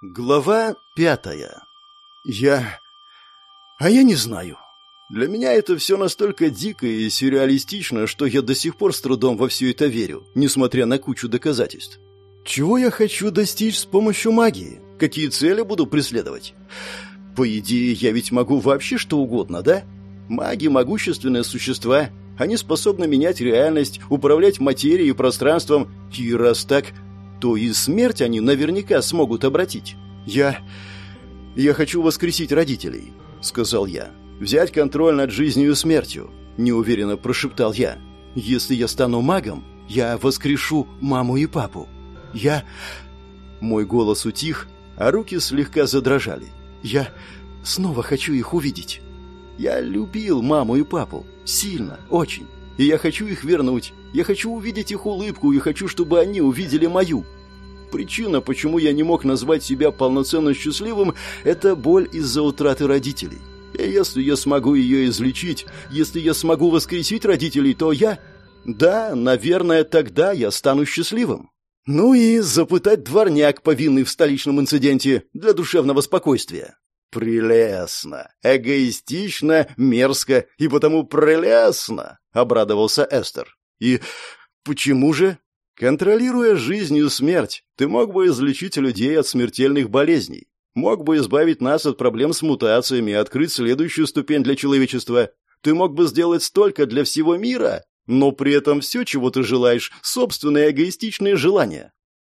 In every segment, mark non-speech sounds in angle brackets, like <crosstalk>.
Глава пятая. Я... А я не знаю. Для меня это все настолько дико и сюрреалистично, что я до сих пор с трудом во все это верю, несмотря на кучу доказательств. Чего я хочу достичь с помощью магии? Какие цели буду преследовать? По идее, я ведь могу вообще что угодно, да? Маги – могущественные существа. Они способны менять реальность, управлять материей и пространством. И раз так, то и смерть они наверняка смогут обратить. Я... я хочу воскресить родителей, сказал я. Взять контроль над жизнью и смертью, неуверенно прошептал я. Если я стану магом, я воскрешу маму и папу. Я... Мой голос утих, а руки слегка задрожали. Я снова хочу их увидеть. Я любил маму и папу. Сильно, очень. И я хочу их вернуть. Я хочу увидеть их улыбку и хочу, чтобы они увидели мою. Причина, почему я не мог назвать себя полноценно счастливым, это боль из-за утраты родителей. И если я смогу ее излечить, если я смогу воскресить родителей, то я... Да, наверное, тогда я стану счастливым. Ну и запытать дворняк, повинный в столичном инциденте, для душевного спокойствия. «Прелестно, эгоистично, мерзко и потому прелестно!» — обрадовался Эстер. «И почему же?» «Контролируя жизнь и смерть, ты мог бы излечить людей от смертельных болезней, мог бы избавить нас от проблем с мутациями и открыть следующую ступень для человечества. Ты мог бы сделать столько для всего мира, но при этом все, чего ты желаешь, собственные эгоистичные желания».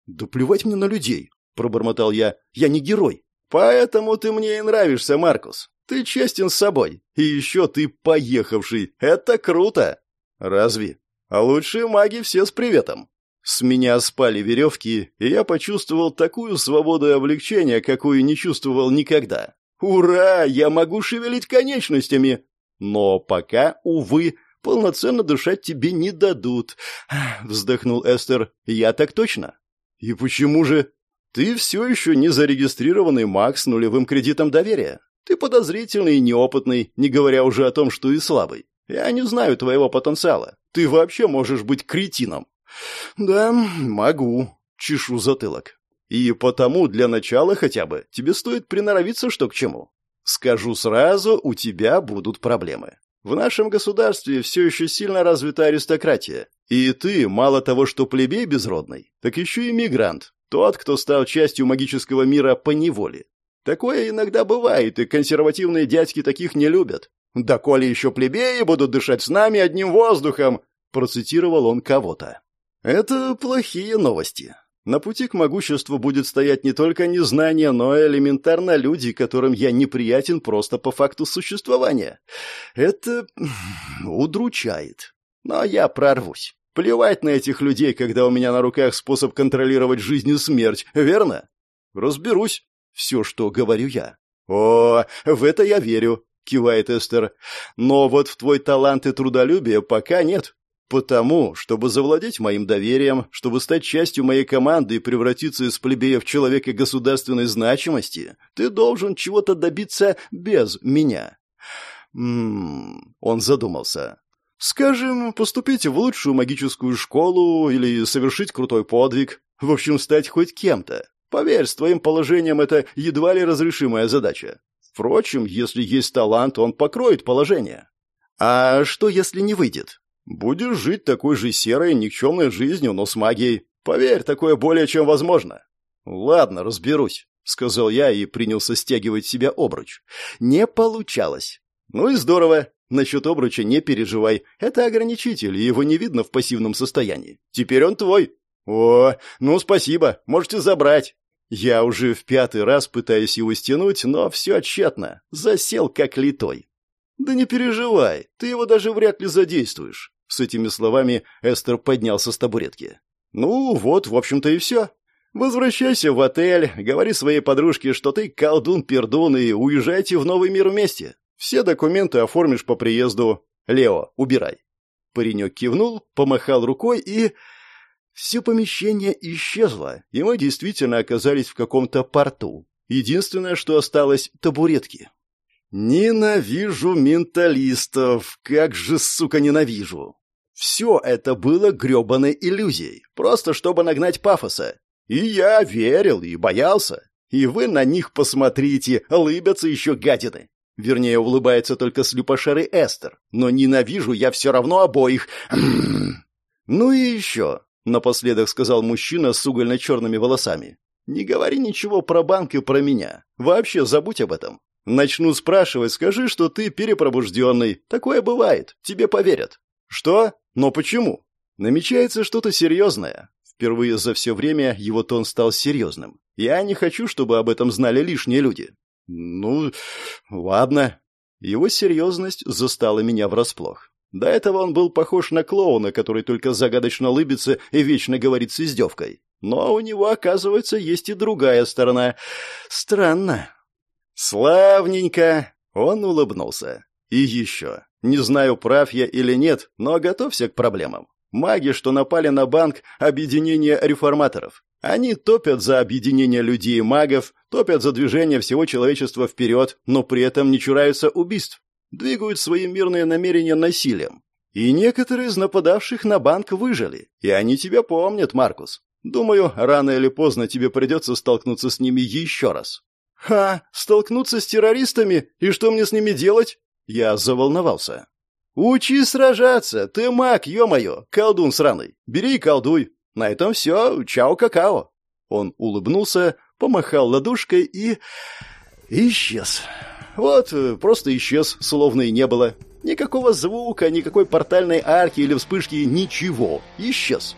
«Да плевать мне на людей», — пробормотал я, — «я не герой». Поэтому ты мне и нравишься, Маркус. Ты честен с собой. И еще ты поехавший. Это круто. Разве? А лучшие маги все с приветом. С меня спали веревки, и я почувствовал такую свободу и облегчение, какую не чувствовал никогда. Ура! Я могу шевелить конечностями. Но пока, увы, полноценно дышать тебе не дадут. Вздохнул Эстер. Я так точно. И почему же? Ты все еще не зарегистрированный маг с нулевым кредитом доверия. Ты подозрительный и неопытный, не говоря уже о том, что и слабый. Я не знаю твоего потенциала. Ты вообще можешь быть кретином. Да, могу. Чешу затылок. И потому для начала хотя бы тебе стоит приноровиться что к чему. Скажу сразу, у тебя будут проблемы. В нашем государстве все еще сильно развита аристократия. И ты, мало того, что плебей безродный, так еще и мигрант, тот, кто стал частью магического мира по неволе. Такое иногда бывает, и консервативные дядьки таких не любят. «Да коли еще плебеи будут дышать с нами одним воздухом!» Процитировал он кого-то. Это плохие новости. На пути к могуществу будет стоять не только незнание, но и элементарно люди, которым я неприятен просто по факту существования. Это <sniffs> удручает. Но я прорвусь. Плевать на этих людей, когда у меня на руках способ контролировать жизнь и смерть, верно? Разберусь. Все, что говорю я. О, в это я верю, кивает Эстер. Но вот в твой талант и трудолюбие пока нет. Потому, чтобы завладеть моим доверием, чтобы стать частью моей команды и превратиться из плебея в человека государственной значимости, ты должен чего-то добиться без меня. Ммм, он задумался. Скажем, поступить в лучшую магическую школу или совершить крутой подвиг. В общем, стать хоть кем-то. Поверь, с твоим положением это едва ли разрешимая задача. Впрочем, если есть талант, он покроет положение. А что, если не выйдет? Будешь жить такой же серой, никчемной жизнью, но с магией. Поверь, такое более чем возможно. Ладно, разберусь, сказал я и принялся стягивать себя обруч. Не получалось. Ну и здорово. Насчет обруча не переживай. Это ограничитель, его не видно в пассивном состоянии. Теперь он твой. О, ну спасибо, можете забрать. Я уже в пятый раз пытаюсь его стянуть, но все тщетно. Засел как литой. Да не переживай, ты его даже вряд ли задействуешь. С этими словами Эстер поднялся с табуретки. Ну вот, в общем-то и все. Возвращайся в отель, говори своей подружке, что ты колдун-пердун и уезжайте в новый мир вместе. Все документы оформишь по приезду. Лео, убирай. Паренек кивнул, помахал рукой и... Все помещение исчезло, и мы действительно оказались в каком-то порту. Единственное, что осталось — табуретки. Ненавижу менталистов, как же, сука, ненавижу. Все это было гребаной иллюзией, просто чтобы нагнать пафоса. И я верил и боялся. И вы на них посмотрите, лыбятся еще гадины. Вернее, улыбается только слюпошерый Эстер. Но ненавижу я все равно обоих. <clears throat> ну и еще, напоследок сказал мужчина с угольно-черными волосами. Не говори ничего про банк и про меня. Вообще забудь об этом. Начну спрашивать, скажи, что ты перепробужденный. Такое бывает, тебе поверят. Что? Но почему? Намечается что-то серьезное. Впервые за все время его тон стал серьезным. Я не хочу, чтобы об этом знали лишние люди. Ну, ладно. Его серьезность застала меня врасплох. До этого он был похож на клоуна, который только загадочно улыбится и вечно говорит с издевкой. Но у него, оказывается, есть и другая сторона. Странно. Славненько. Он улыбнулся. И еще. Не знаю, прав я или нет, но готовься к проблемам. Маги, что напали на банк, объединение реформаторов. Они топят за объединение людей и магов, топят за движение всего человечества вперед, но при этом не чураются убийств. Двигают свои мирные намерения насилием. И некоторые из нападавших на банк выжили. И они тебя помнят, Маркус. Думаю, рано или поздно тебе придется столкнуться с ними еще раз. Ха, столкнуться с террористами? И что мне с ними делать? Я заволновался. «Учи сражаться! Ты маг, ё-моё! Колдун сраный! Бери и колдуй! На этом все! Чао-какао!» Он улыбнулся, помахал ладошкой и... исчез. Вот, просто исчез, словно и не было. Никакого звука, никакой портальной арки или вспышки, ничего. Исчез.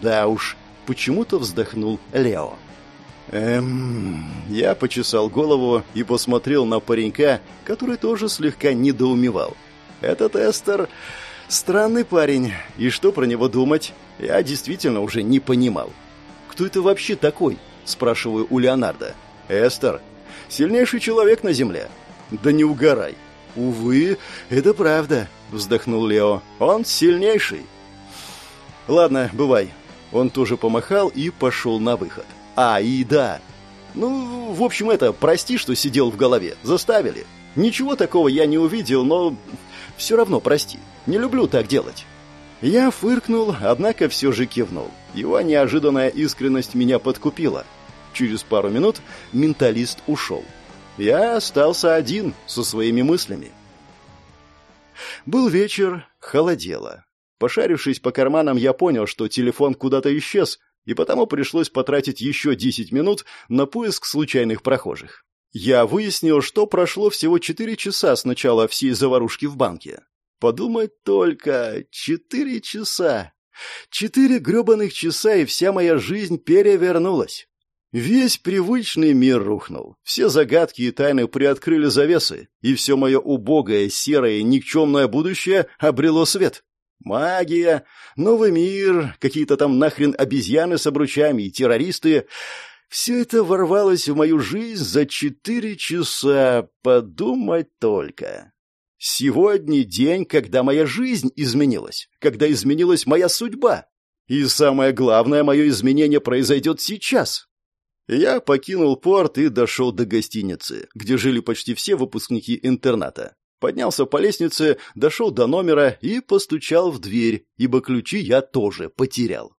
Да уж, почему-то вздохнул Лео. Эм... Я почесал голову и посмотрел на паренька, который тоже слегка недоумевал. Этот Эстер странный парень, и что про него думать, я действительно уже не понимал. «Кто это вообще такой?» – спрашиваю у Леонардо. «Эстер. Сильнейший человек на Земле». «Да не угорай». «Увы, это правда», – вздохнул Лео. «Он сильнейший». «Ладно, бывай». Он тоже помахал и пошел на выход. «А, и да». «Ну, в общем, это, прости, что сидел в голове. Заставили. Ничего такого я не увидел, но все равно прости. Не люблю так делать». Я фыркнул, однако все же кивнул. Его неожиданная искренность меня подкупила. Через пару минут менталист ушел. Я остался один со своими мыслями. Был вечер, холодело. Пошарившись по карманам, я понял, что телефон куда-то исчез, и потому пришлось потратить еще 10 минут на поиск случайных прохожих. Я выяснил, что прошло всего четыре часа с начала всей заварушки в банке. Подумать только, четыре часа. Четыре гребаных часа, и вся моя жизнь перевернулась. Весь привычный мир рухнул. Все загадки и тайны приоткрыли завесы, и все мое убогое, серое, никчемное будущее обрело свет. Магия, новый мир, какие-то там нахрен обезьяны с обручами и террористы. Все это ворвалось в мою жизнь за четыре часа, подумать только. Сегодня день, когда моя жизнь изменилась, когда изменилась моя судьба. И самое главное, мое изменение произойдет сейчас. Я покинул порт и дошел до гостиницы, где жили почти все выпускники интерната. Поднялся по лестнице, дошел до номера и постучал в дверь, ибо ключи я тоже потерял.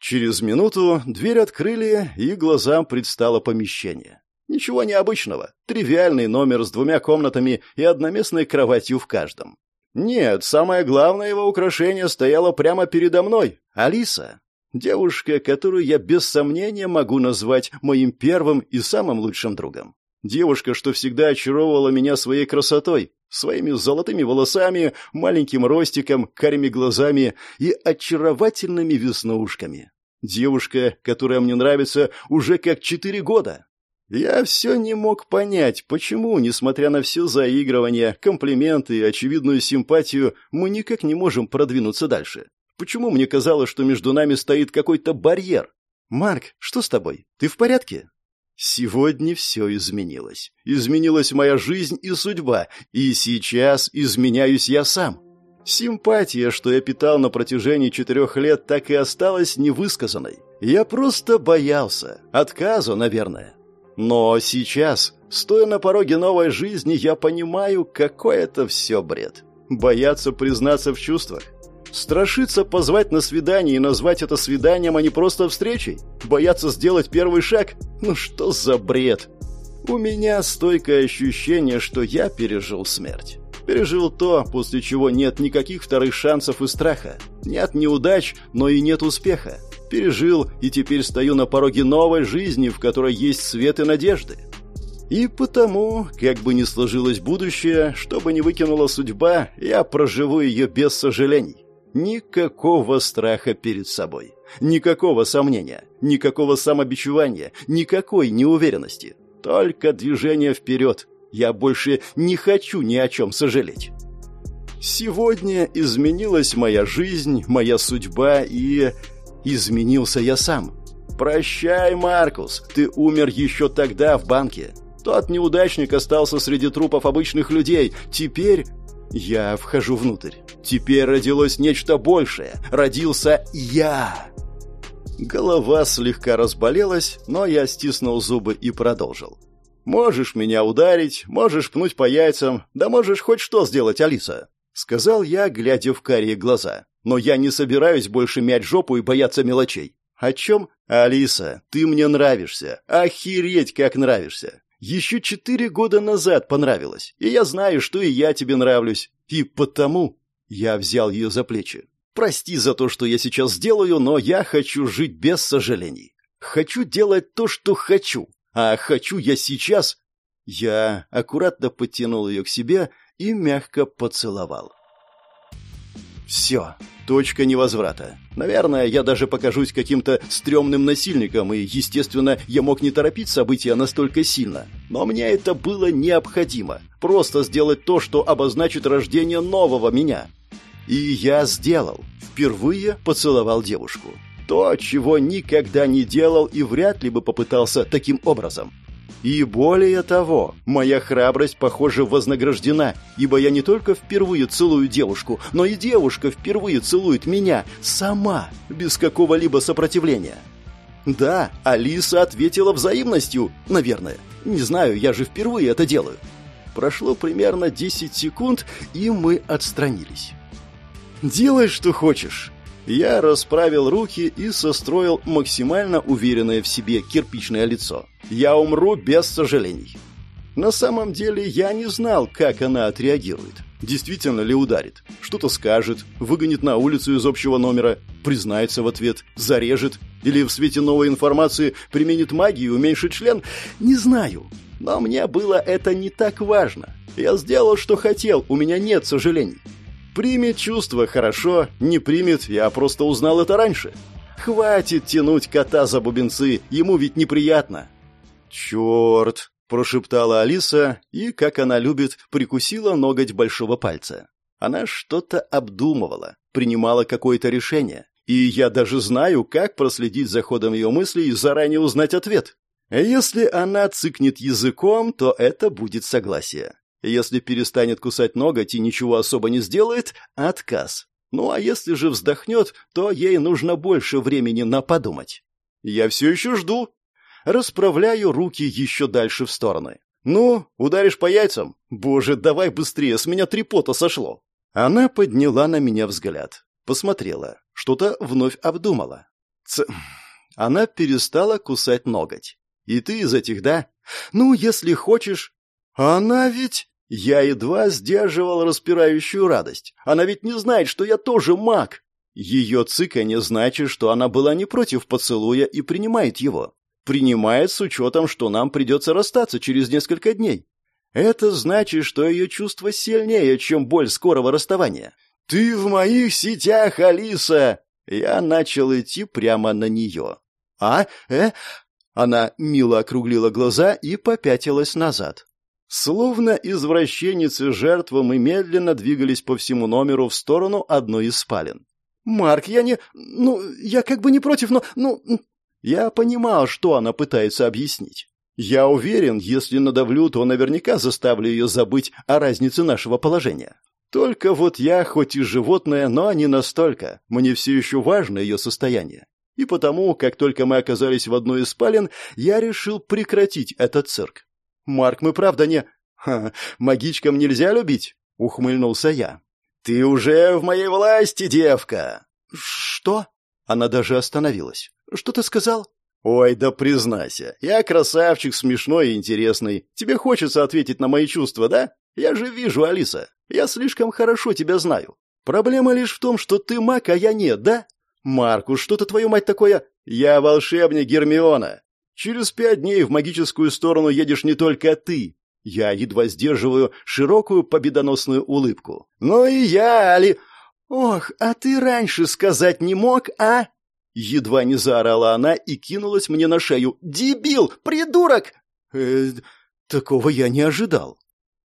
Через минуту дверь открыли, и глазам предстало помещение. Ничего необычного. Тривиальный номер с двумя комнатами и одноместной кроватью в каждом. Нет, самое главное его украшение стояло прямо передо мной. Алиса. Девушка, которую я без сомнения могу назвать моим первым и самым лучшим другом. Девушка, что всегда очаровывала меня своей красотой, своими золотыми волосами, маленьким ростиком, карими глазами и очаровательными веснушками. Девушка, которая мне нравится уже как четыре года. Я все не мог понять, почему, несмотря на все заигрывания, комплименты и очевидную симпатию, мы никак не можем продвинуться дальше. Почему мне казалось, что между нами стоит какой-то барьер? «Марк, что с тобой? Ты в порядке?» Сегодня все изменилось. Изменилась моя жизнь и судьба, и сейчас изменяюсь я сам. Симпатия, что я питал на протяжении четырех лет, так и осталась невысказанной. Я просто боялся. Отказа, наверное. Но сейчас, стоя на пороге новой жизни, я понимаю, какой это все бред. Бояться признаться в чувствах. Страшиться позвать на свидание и назвать это свиданием, а не просто встречей? Бояться сделать первый шаг? Ну что за бред? У меня стойкое ощущение, что я пережил смерть. Пережил то, после чего нет никаких вторых шансов и страха. Нет неудач, но и нет успеха. Пережил и теперь стою на пороге новой жизни, в которой есть свет и надежды. И потому, как бы ни сложилось будущее, что бы ни выкинула судьба, я проживу ее без сожалений. Никакого страха перед собой. Никакого сомнения. Никакого самобичевания. Никакой неуверенности. Только движение вперед. Я больше не хочу ни о чем сожалеть. Сегодня изменилась моя жизнь, моя судьба и... Изменился я сам. Прощай, Маркус, ты умер еще тогда в банке. Тот неудачник остался среди трупов обычных людей. Теперь я вхожу внутрь. Теперь родилось нечто большее. Родился я. Голова слегка разболелась, но я стиснул зубы и продолжил. «Можешь меня ударить, можешь пнуть по яйцам, да можешь хоть что сделать, Алиса», — сказал я, глядя в карие глаза. «Но я не собираюсь больше мять жопу и бояться мелочей». «О чем?» «Алиса, ты мне нравишься. Охереть, как нравишься. Еще четыре года назад понравилось, и я знаю, что и я тебе нравлюсь. И потому я взял ее за плечи. Прости за то, что я сейчас сделаю, но я хочу жить без сожалений. Хочу делать то, что хочу. А хочу я сейчас... Я аккуратно подтянул ее к себе и мягко поцеловал. Все, точка невозврата. Наверное, я даже покажусь каким-то стрёмным насильником, и, естественно, я мог не торопить события настолько сильно. Но мне это было необходимо. Просто сделать то, что обозначит рождение нового меня. И я сделал. Впервые поцеловал девушку. То, чего никогда не делал и вряд ли бы попытался таким образом. И более того, моя храбрость, похоже, вознаграждена, ибо я не только впервые целую девушку, но и девушка впервые целует меня сама, без какого-либо сопротивления. Да, Алиса ответила взаимностью, наверное. Не знаю, я же впервые это делаю. Прошло примерно 10 секунд, и мы отстранились. «Делай, что хочешь». Я расправил руки и состроил максимально уверенное в себе кирпичное лицо. «Я умру без сожалений». На самом деле я не знал, как она отреагирует. Действительно ли ударит? Что-то скажет, выгонит на улицу из общего номера, признается в ответ, зарежет, или в свете новой информации применит магию и уменьшит член? Не знаю. Но мне было это не так важно. Я сделал, что хотел, у меня нет сожалений. Примет чувство хорошо, не примет, я просто узнал это раньше. Хватит тянуть кота за бубенцы, ему ведь неприятно. Черт, прошептала Алиса и, как она любит, прикусила ноготь большого пальца. Она что-то обдумывала, принимала какое-то решение. И я даже знаю, как проследить за ходом ее мыслей и заранее узнать ответ. Если она цыкнет языком, то это будет согласие. Если перестанет кусать ноготь и ничего особо не сделает – отказ. Ну а если же вздохнет, то ей нужно больше времени на подумать. Я все еще жду. Расправляю руки еще дальше в стороны. «Ну, ударишь по яйцам? Боже, давай быстрее, с меня три пота сошло!» Она подняла на меня взгляд. Посмотрела. Что-то вновь обдумала. Ц... Она перестала кусать ноготь. «И ты из этих, да? Ну, если хочешь...» «Она ведь...» Я едва сдерживал распирающую радость. Она ведь не знает, что я тоже маг. Ее цыканье значит, что она была не против поцелуя и принимает его. Принимает с учетом, что нам придется расстаться через несколько дней. Это значит, что ее чувство сильнее, чем боль скорого расставания. «Ты в моих сетях, Алиса!» Я начал идти прямо на нее. «А? Э?» Она мило округлила глаза и попятилась назад. Словно извращенец и жертва мы медленно двигались по всему номеру в сторону одной из спален. «Марк, я не... Ну, я как бы не против, но... Ну...» Я понимал, что она пытается объяснить. Я уверен, если надавлю, то наверняка заставлю ее забыть о разнице нашего положения. Только вот я, хоть и животное, но не настолько. Мне все еще важно ее состояние. И потому, как только мы оказались в одной из спален, я решил прекратить этот цирк. Марк, мы правда не... Ха, магичкам нельзя любить, ухмыльнулся я. Ты уже в моей власти, девка. Что? Она даже остановилась. Что ты сказал? «Ой, да признайся, я красавчик, смешной и интересный. Тебе хочется ответить на мои чувства, да? Я же вижу, Алиса. Я слишком хорошо тебя знаю. Проблема лишь в том, что ты маг, а я нет, да? Маркус, что-то твою мать такое? Я волшебник Гермиона. Через пять дней в магическую сторону едешь не только ты. Я едва сдерживаю широкую победоносную улыбку. Но и я, Али... Ох, а ты раньше сказать не мог, а? Едва не заорала она и кинулась мне на шею. «Дебил! Придурок!» э, Такого я не ожидал.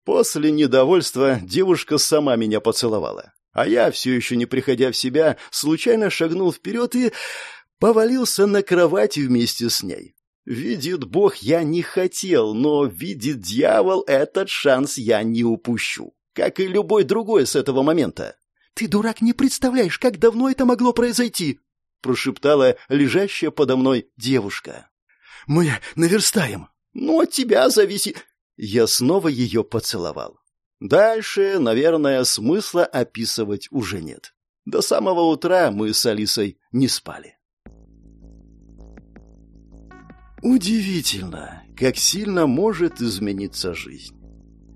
После недовольства девушка сама меня поцеловала. А я, все еще не приходя в себя, случайно шагнул вперед и повалился на кровать вместе с ней. Видит Бог, я не хотел, но видит дьявол, этот шанс я не упущу. Как и любой другой с этого момента. «Ты, дурак, не представляешь, как давно это могло произойти!» прошептала лежащая подо мной девушка. «Мы наверстаем!» «Ну, от тебя зависит...» Я снова ее поцеловал. Дальше, наверное, смысла описывать уже нет. До самого утра мы с Алисой не спали. Удивительно, как сильно может измениться жизнь.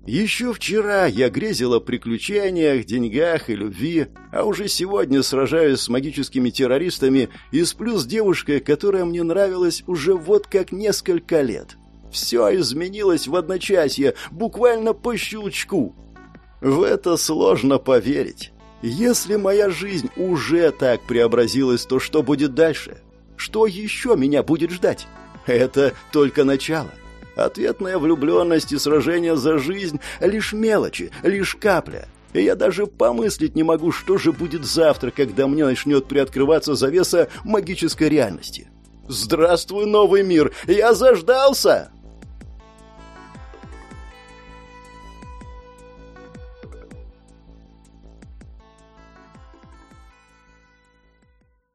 Еще вчера я грезил о приключениях, деньгах и любви, а уже сегодня сражаюсь с магическими террористами и сплю с девушкой, которая мне нравилась уже вот как несколько лет. Все изменилось в одночасье, буквально по щелчку. В это сложно поверить. Если моя жизнь уже так преобразилась, то что будет дальше? Что еще меня будет ждать? Это только начало. Ответная влюбленность и сражение за жизнь — лишь мелочи, лишь капля. И я даже помыслить не могу, что же будет завтра, когда мне начнет приоткрываться завеса магической реальности. «Здравствуй, новый мир! Я заждался!»